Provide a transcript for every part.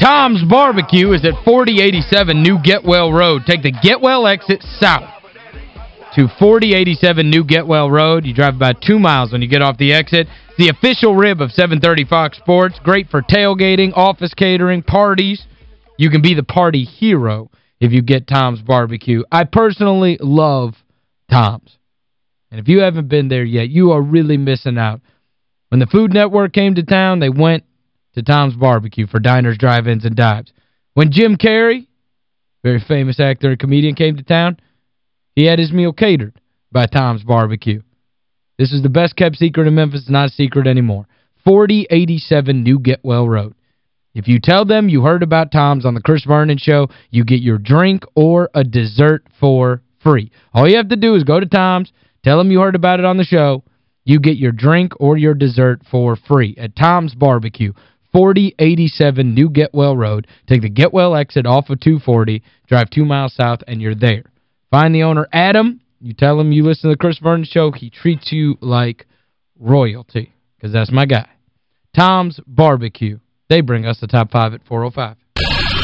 Tom's Barbecue is at 4087 New Getwell Road. Take the Getwell exit south to 4087 New Getwell Road. You drive about two miles when you get off the exit. It's The official rib of 730 Fox Sports. Great for tailgating, office catering, parties. You can be the party hero if you get Tom's Barbecue. I personally love Tom's. And if you haven't been there yet, you are really missing out. When the Food Network came to town, they went to Tom's Barbecue for diners, drive-ins, and dives. When Jim Carrey, very famous actor and comedian, came to town, he had his meal catered by Tom's Barbecue. This is the best-kept secret in Memphis. It's not a secret anymore. 4087 New Getwell Road. If you tell them you heard about Tom's on the Chris Vernon Show, you get your drink or a dessert for free. All you have to do is go to Tom's, tell them you heard about it on the show, you get your drink or your dessert for free at Tom's Barbecue, 4087 New Getwell Road. Take the Getwell exit off of 240, drive two miles south, and you're there. Find the owner, Adam. You tell him you listen to the Chris Vernon Show. He treats you like royalty because that's my guy. Tom's Barbecue. They bring us the top five at 405.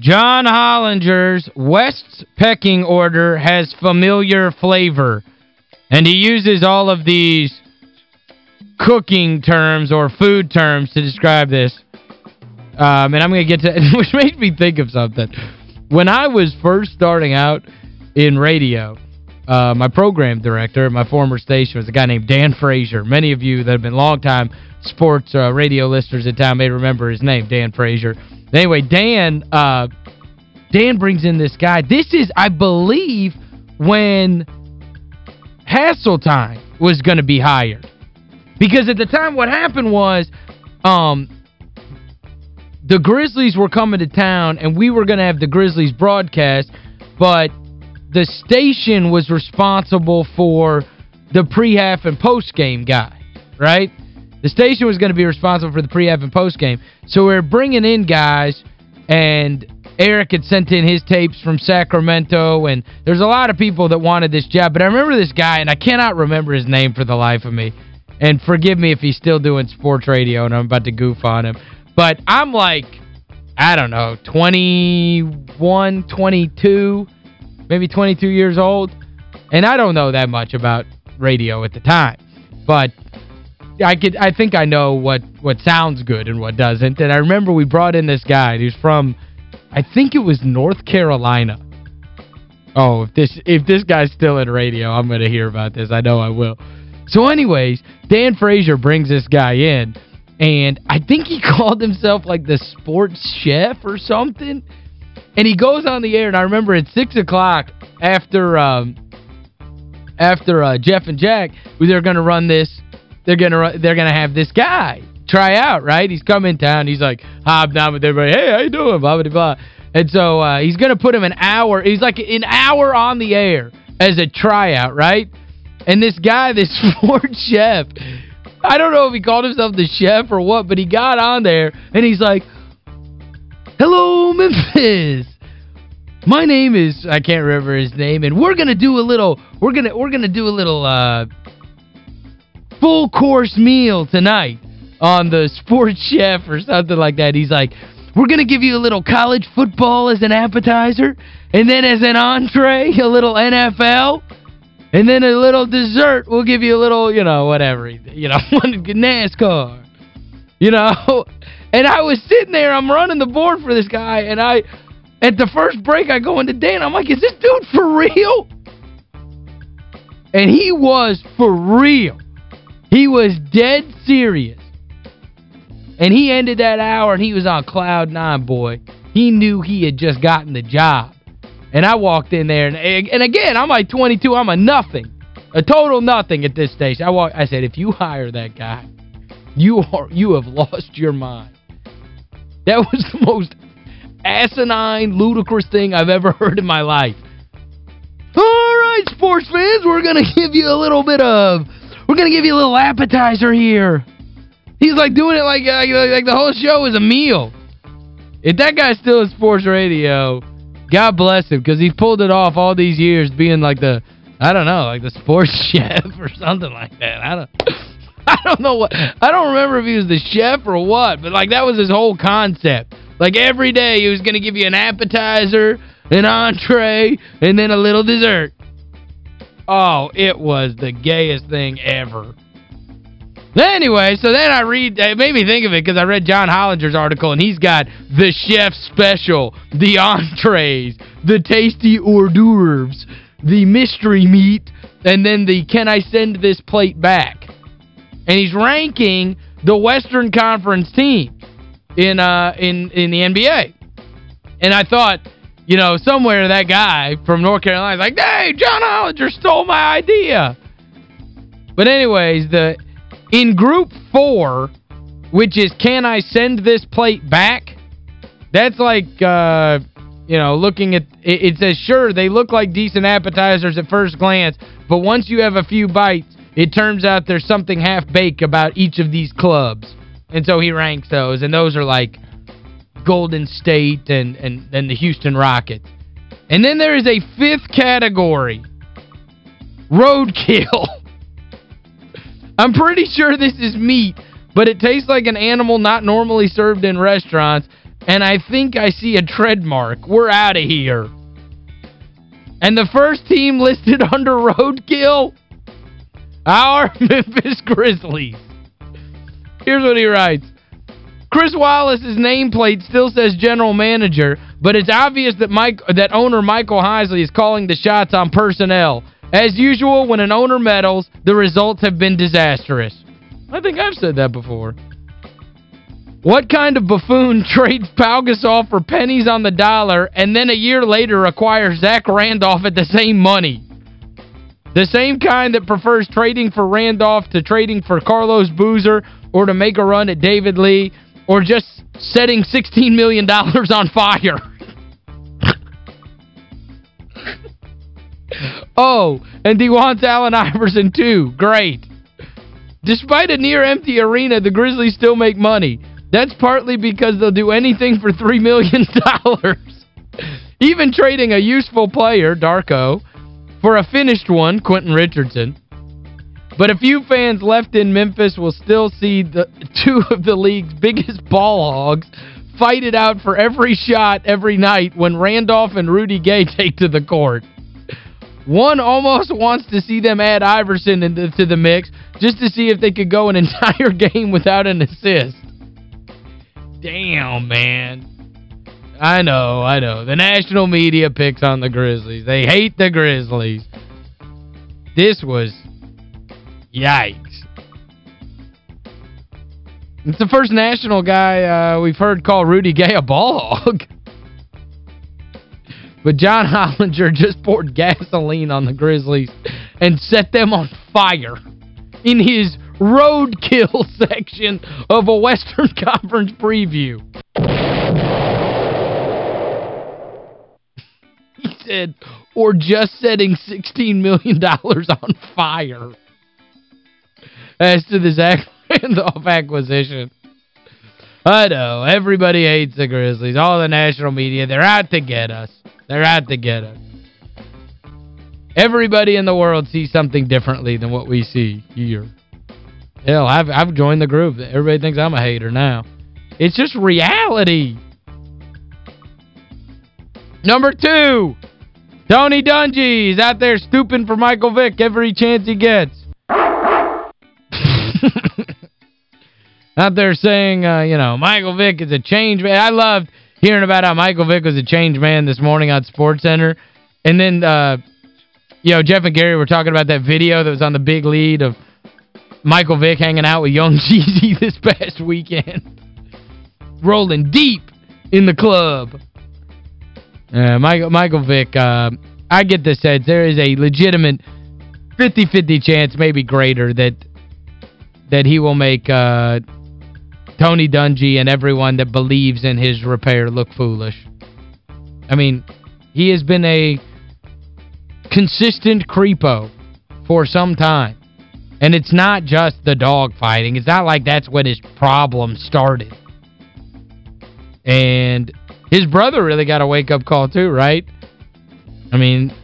John Hollinger's West's pecking order has familiar flavor. And he uses all of these cooking terms or food terms to describe this. Um, and I'm going to get to which made me think of something. When I was first starting out in radio, uh, my program director at my former station was a guy named Dan Frazier. Many of you that have been long-time sports uh, radio listeners in town may remember his name, Dan Frazier. Anyway, Dan uh, Dan brings in this guy. This is, I believe, when Hasseltine was going to be hired. Because at the time what happened was um, the Grizzlies were coming to town and we were going to have the Grizzlies broadcast, but the station was responsible for the pre-half and post-game guy, right? The station was going to be responsible for the pre-half and post-game. So we are bringing in guys, and Eric had sent in his tapes from Sacramento, and there's a lot of people that wanted this job. But I remember this guy, and I cannot remember his name for the life of me. And forgive me if he's still doing sports radio, and I'm about to goof on him. But I'm like, I don't know, 21, 22, maybe 22 years old. And I don't know that much about radio at the time. But I could I think I know what what sounds good and what doesn't. And I remember we brought in this guy. He's from I think it was North Carolina. Oh, if this if this guy's still in radio, I'm going to hear about this. I know I will. So anyways, Dan Frazier brings this guy in and I think he called himself like the sports chef or something. And he goes on the air and I remember at 6 o'clock after um after uh, Jeff and Jack, they're going to run this they're going to they're going to have this guy try out, right? He's come in town. He's like hobnobbing with everybody. Hey, how you doing? Blah, blah, blah. And so uh, he's going to put him an hour. He's like an hour on the air as a tryout, right? And this guy, this sports chef, I don't know if he called himself the chef or what, but he got on there and he's like, Hello, Memphis. My name is I can't remember his name and we're going to do a little we're going to we're going to do a little uh full course meal tonight on the sports chef or something like that. He's like, we're going to give you a little college football as an appetizer, and then as an entree, a little NFL, and then a little dessert, we'll give you a little, you know, whatever, you know, NASCAR. You know, And I was sitting there, I'm running the board for this guy, and I, at the first break, I go into Dan, I'm like, is this dude for real? And he was for real. He was dead serious. And he ended that hour, and he was on cloud nine, boy. He knew he had just gotten the job. And I walked in there, and, and again, I'm like 22, I'm a nothing. A total nothing at this stage. I walk, I said, if you hire that guy, you are you have lost your mind. That was the most asinine, ludicrous thing I've ever heard in my life. All right, sports fans, we're going to give you a little bit of, we're going to give you a little appetizer here. He's like doing it like, like, like the whole show is a meal. If that guy's still in sports radio, God bless him because he's pulled it off all these years being like the, I don't know, like the sports chef or something like that. I don't I don't know what, I don't remember if he was the chef or what, but like that was his whole concept. Like every day he was going to give you an appetizer, an entree, and then a little dessert. Oh, it was the gayest thing ever. Anyway, so then I read, it made me think of it because I read John Hollinger's article, and he's got the chef special, the entrees, the tasty hors d'oeuvres, the mystery meat, and then the can I send this plate back? And he's ranking the Western Conference team in uh in in the NBA. And I thought, you know, somewhere that guy from North Carolina is like, "Hey, John Hollinger stole my idea." But anyways, the in group 4, which is can I send this plate back? That's like uh you know, looking at it, it says sure they look like decent appetizers at first glance, but once you have a few bites, it turns out there's something half-baked about each of these clubs. And so he ranks those, and those are like Golden State and, and, and the Houston Rockets. And then there is a fifth category, roadkill. I'm pretty sure this is meat, but it tastes like an animal not normally served in restaurants, and I think I see a tread mark. We're out of here. And the first team listed under roadkill our Memphis Grizzlies. Here's what he writes. Chris Wallace's nameplate still says general manager, but it's obvious that Mike that owner Michael Heisley is calling the shots on personnel. As usual, when an owner meddles, the results have been disastrous. I think I've said that before. What kind of buffoon trades Pau Gasol for pennies on the dollar and then a year later acquires Zach Randolph at the same money? The same kind that prefers trading for Randolph to trading for Carlos Boozer or to make a run at David Lee or just setting $16 million on fire. oh, and he wants Allen Iverson too. Great. Despite a near-empty arena, the Grizzlies still make money. That's partly because they'll do anything for $3 million. Even trading a useful player, Darko, for a finished one, Quentin Richardson. But a few fans left in Memphis will still see the two of the league's biggest ball hogs fight it out for every shot every night when Randolph and Rudy Gay take to the court. One almost wants to see them add Iverson into to the mix just to see if they could go an entire game without an assist. Damn, man. I know, I know. The national media picks on the Grizzlies. They hate the Grizzlies. This was yikes. It's the first national guy uh, we've heard call Rudy Gay a ball hog. but John Hollinger just poured gasoline on the Grizzlies and set them on fire in his roadkill section of a Western Conference preview. Or just setting $16 million on fire as to the Zach Randolph acquisition. I know. Everybody hates the Grizzlies. All the national media, they're out to get us. They're out to get us. Everybody in the world sees something differently than what we see here. Hell, I've, I've joined the group. Everybody thinks I'm a hater now. It's just reality. Number two, Tony Dungy is out there stooping for Michael Vick every chance he gets. out there saying, uh, you know, Michael Vick is a change man. I loved hearing about how Michael Vick was a change man this morning on SportsCenter. And then, uh, you know, Jeff and Gary were talking about that video that was on the big lead of Michael Vick hanging out with Young Jeezy this past weekend. Rolling deep in the club. Uh, Michael, Michael Vick, uh, I get the sense there is a legitimate 50-50 chance, maybe greater, that that he will make uh, Tony Dungy and everyone that believes in his repair look foolish. I mean, he has been a consistent creepo for some time. And it's not just the dog fighting. It's not like that's when his problem started. And his brother really got a wake-up call too, right? I mean,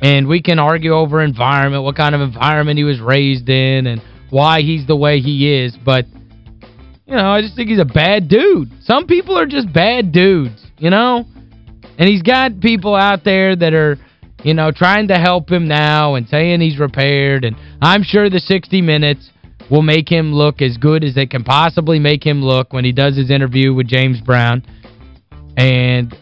and we can argue over environment, what kind of environment he was raised in and why he's the way he is, but you know, I just think he's a bad dude. Some people are just bad dudes, you know? And he's got people out there that are, you know, trying to help him now and saying he's repaired. And I'm sure the 60 Minutes will make him look as good as they can possibly make him look when he does his interview with James Brown. And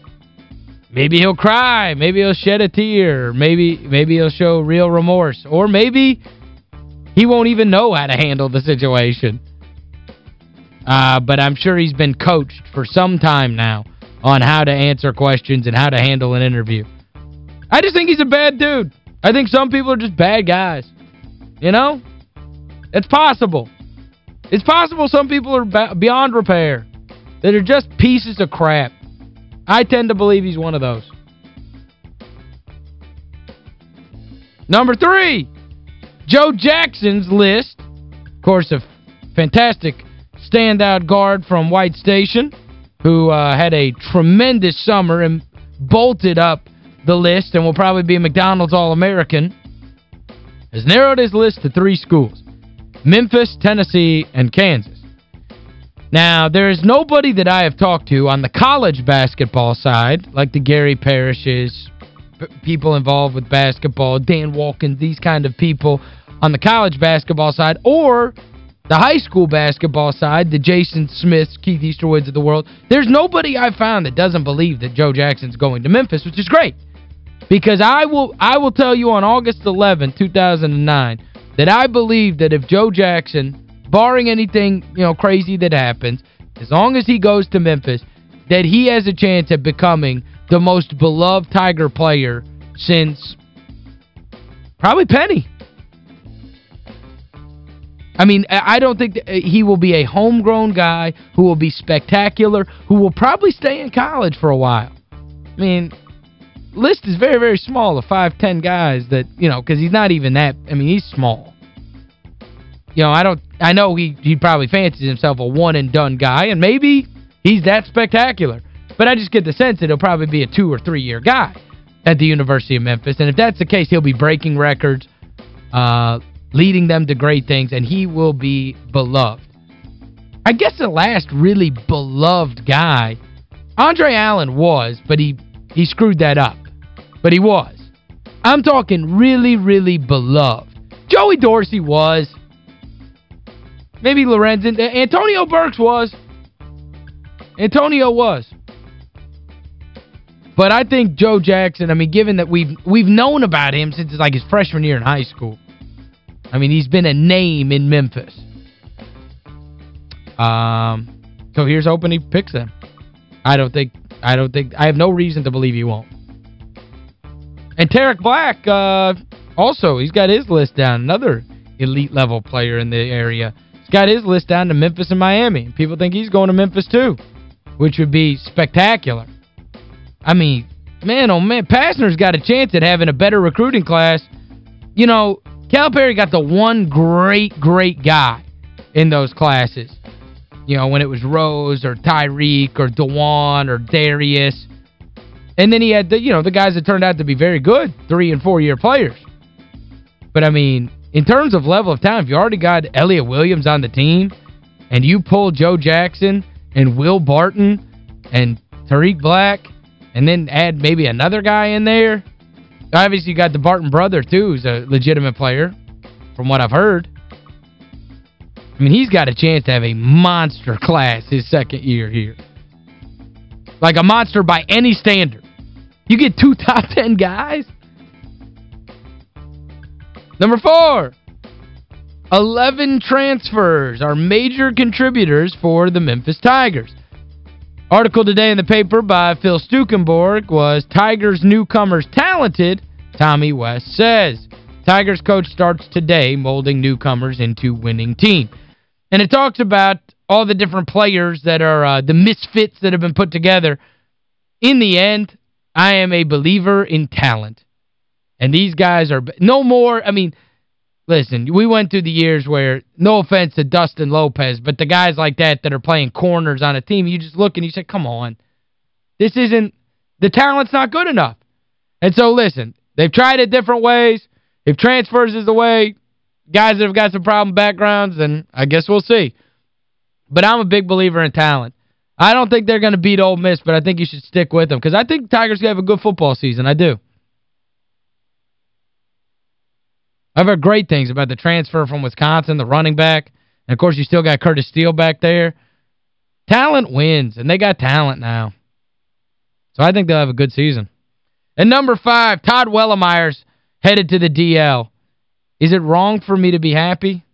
maybe he'll cry. Maybe he'll shed a tear. Maybe maybe he'll show real remorse. Or maybe he won't even know how to handle the situation. Uh, but I'm sure he's been coached for some time now on how to answer questions and how to handle an interview. I just think he's a bad dude. I think some people are just bad guys. You know? It's possible. It's possible some people are beyond repair. That are just pieces of crap. I tend to believe he's one of those. Number three, Joe Jackson's list. Of course, a fantastic standout guard from White Station who uh, had a tremendous summer and bolted up the list and will probably be McDonald's All-American, has narrowed his list to three schools, Memphis, Tennessee, and Kansas. Now, there is nobody that I have talked to on the college basketball side, like the Gary Parishes, people involved with basketball, Dan Wolken, these kind of people on the college basketball side, or the high school basketball side, the Jason Smiths, Keith Easterwoods of the world, there's nobody I've found that doesn't believe that Joe Jackson's going to Memphis, which is great. Because I will I will tell you on August 11, 2009, that I believe that if Joe Jackson, barring anything, you know, crazy that happens, as long as he goes to Memphis, that he has a chance at becoming the most beloved Tiger player since probably Penny. I mean, I don't think uh, he will be a homegrown guy who will be spectacular, who will probably stay in college for a while. I mean, list is very, very small of 5'10 guys that, you know, because he's not even that, I mean, he's small. You know, I don't, I know he, he probably fancies himself a one-and-done guy, and maybe he's that spectacular. But I just get the sense that he'll probably be a two- or three-year guy at the University of Memphis. And if that's the case, he'll be breaking records, uh, leading them to great things, and he will be beloved. I guess the last really beloved guy, Andre Allen was, but he, he screwed that up. But he was. I'm talking really, really beloved. Joey Dorsey was. Maybe Lorenzen. Antonio Burks was. Antonio was. But I think Joe Jackson, I mean, given that we've we've known about him since like his freshman year in high school, I mean, he's been a name in Memphis. Um, so here's hoping he picks them. I don't think I don't think I have no reason to believe he won't. And Tarik Black uh, also, he's got his list down, another elite level player in the area. He's got his list down to Memphis and Miami. People think he's going to Memphis too, which would be spectacular. I mean, man, oh man, Pastner's got a chance at having a better recruiting class. You know, Calipari got the one great, great guy in those classes. You know, when it was Rose or Tyreke or Dajuan or Darius. And then he had, the you know, the guys that turned out to be very good, three- and four-year players. But, I mean, in terms of level of talent, if you already got Elliot Williams on the team and you pull Joe Jackson and Will Barton and Tarik Black and then add maybe another guy in there – Obviously, you got the Barton brother, too, who's a legitimate player, from what I've heard. I mean, he's got a chance to have a monster class his second year here. Like a monster by any standard. You get two top 10 guys? Number four, 11 transfers are major contributors for the Memphis Tigers. Article today in the paper by Phil Stukenborg was Tigers newcomers talented, Tommy West says. Tigers coach starts today molding newcomers into winning team. And it talks about all the different players that are uh, the misfits that have been put together. In the end, I am a believer in talent. And these guys are no more, I mean, listen, we went through the years where, no offense to Dustin Lopez, but the guys like that that are playing corners on a team, you just look and you say, come on. This isn't, the talent's not good enough. And so, listen, they've tried it different ways. If transfers is the way, guys that have got some problem backgrounds, then I guess we'll see. But I'm a big believer in talent. I don't think they're going to beat Ole Miss, but I think you should stick with them because I think Tigers have a good football season. I do. I've heard great things about the transfer from Wisconsin, the running back. And, of course, you still got Curtis Steele back there. Talent wins, and they got talent now. So I think they'll have a good season. And number five, Todd Wellemeyer's headed to the DL. Is it wrong for me to be happy?